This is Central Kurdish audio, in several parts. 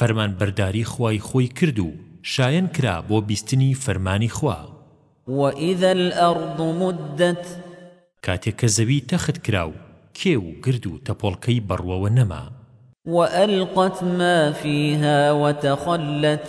فەرمانبەرداری خوای خۆی کرد و شایەن کرا بۆ بیستنی فەرمانی خوا. وإذا الأرض مدت کاتێ کە زەوی تەخت کرا و کێو و گرد و تەپۆڵکەی بە ڕووەوە نەما. وألقت ما فيها وتخلت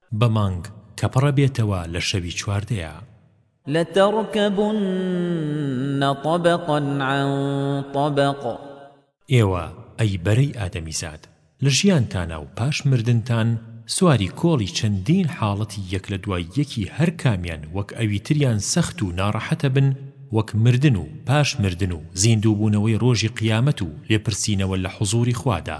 بە مانگ کە پڕە بێتەوە لە شەوی چواردەیا. لترکبن طبقا عن طبق. ئێوە ئەی بەرەی ئادەمیزاد لە ژیانتانا و پاش مردنتان سواری کۆڵی چەندین حاڵەتی یەک لە دوای یەکی هەر کامیان وەک ئەوی تریان سەخت و ناڕەحەتە بن وەک مردن و پاش مردن و زیندووبوونەوەی ڕۆژی قیامەت و لێپرسینەوە لە حوزووری خوادا